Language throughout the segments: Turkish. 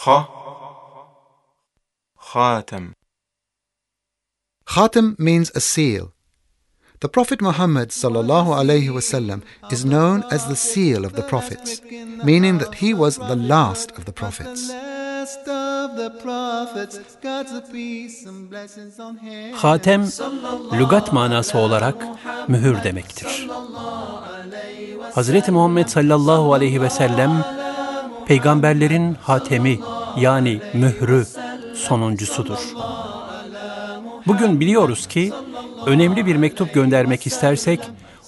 خ خاتم Khatam means a seal. The Prophet Muhammad sallallahu alaihi wasallam is known as the seal of the prophets, meaning that he was the last of the prophets. last of the prophets, God's peace and blessings on him. Hatem, lügat manası olarak mühür demektir. Hazreti Muhammed sallallahu aleyhi ve sellem, peygamberlerin hatemi yani mührü sonuncusudur. Bugün biliyoruz ki önemli bir mektup göndermek istersek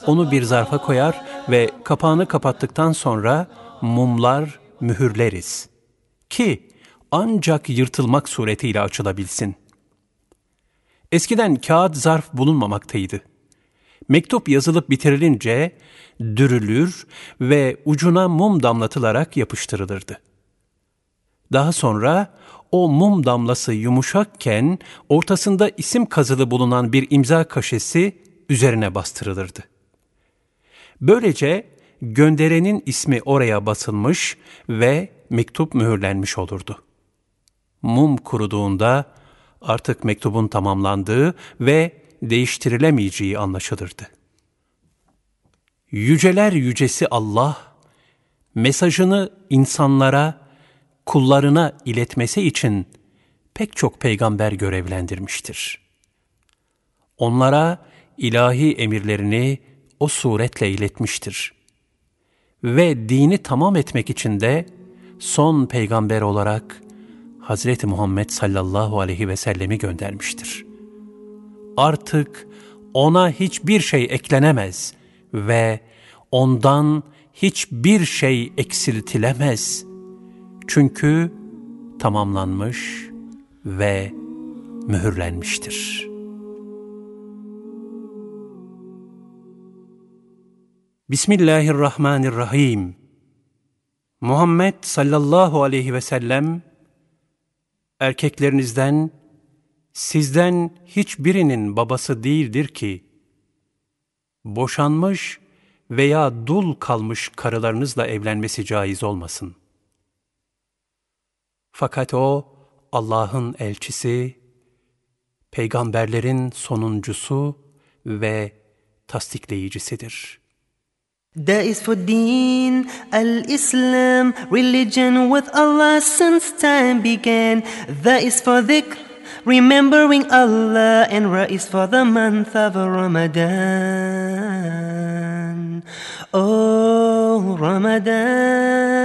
onu bir zarfa koyar ve kapağını kapattıktan sonra mumlar mühürleriz. Ki ancak yırtılmak suretiyle açılabilsin. Eskiden kağıt zarf bulunmamaktaydı. Mektup yazılıp bitirilince dürülür ve ucuna mum damlatılarak yapıştırılırdı. Daha sonra o mum damlası yumuşakken ortasında isim kazılı bulunan bir imza kaşesi üzerine bastırılırdı. Böylece gönderenin ismi oraya basılmış ve mektup mühürlenmiş olurdu. Mum kuruduğunda artık mektubun tamamlandığı ve değiştirilemeyeceği anlaşılırdı. Yüceler yücesi Allah, mesajını insanlara, kullarına iletmesi için pek çok peygamber görevlendirmiştir. Onlara ilahi emirlerini o suretle iletmiştir. Ve dini tamam etmek için de son peygamber olarak Hazreti Muhammed sallallahu aleyhi ve sellemi göndermiştir. Artık ona hiçbir şey eklenemez ve ondan hiçbir şey eksiltilemez. Çünkü tamamlanmış ve mühürlenmiştir. Bismillahirrahmanirrahim. Muhammed sallallahu aleyhi ve sellem erkeklerinizden sizden hiçbirinin babası değildir ki boşanmış veya dul kalmış karılarınızla evlenmesi caiz olmasın. Fakat o Allah'ın elçisi, peygamberlerin sonuncusu ve tasdikleyicisidir.'' That is for deen, al-Islam, religion with Allah since time began. That is for dhikr, remembering Allah, and Ra for the month of Ramadan. Oh, Ramadan.